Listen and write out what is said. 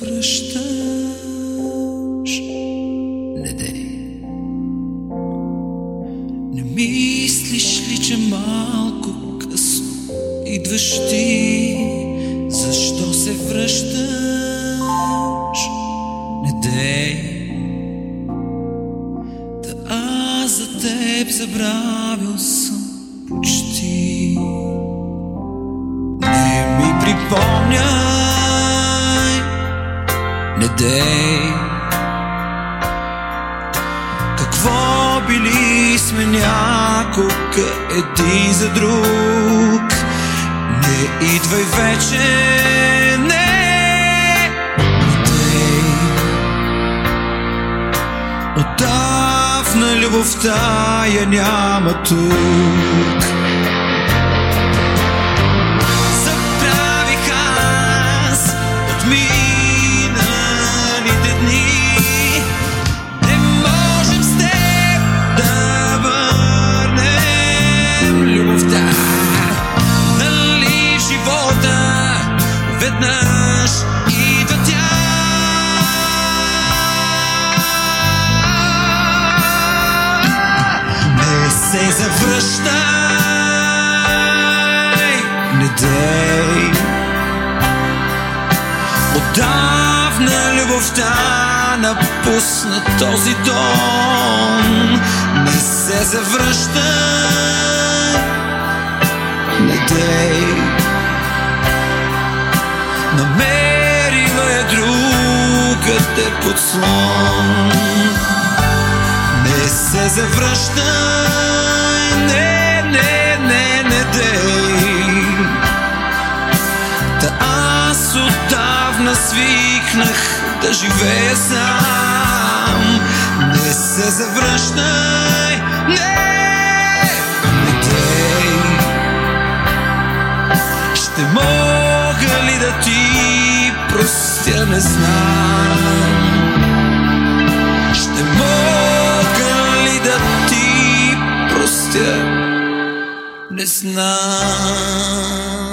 връщаш? Не дей. Не мислиш ли, че малко късно идваш ти? Защо се връщаш? Не дей. Да аз за теб забравил съм почти. Не ми припомняй, дей. Какво били сме някога един за друг. Не идвай вече, не. Отдавна любовта я няма тук. Любовта. Нали живота веднъж идва тя. Не се завръщай, не дей. Отдавна любовта напусна този дом. Не се завръщай, дей. Намерила е другаде подслон. Не се завръщай, не, не, не, не дей. Та аз отдавна свикнах да живея сам. Не се завръщай, ли да ти простя, не знам. Ще мога ли да ти простя, не знам.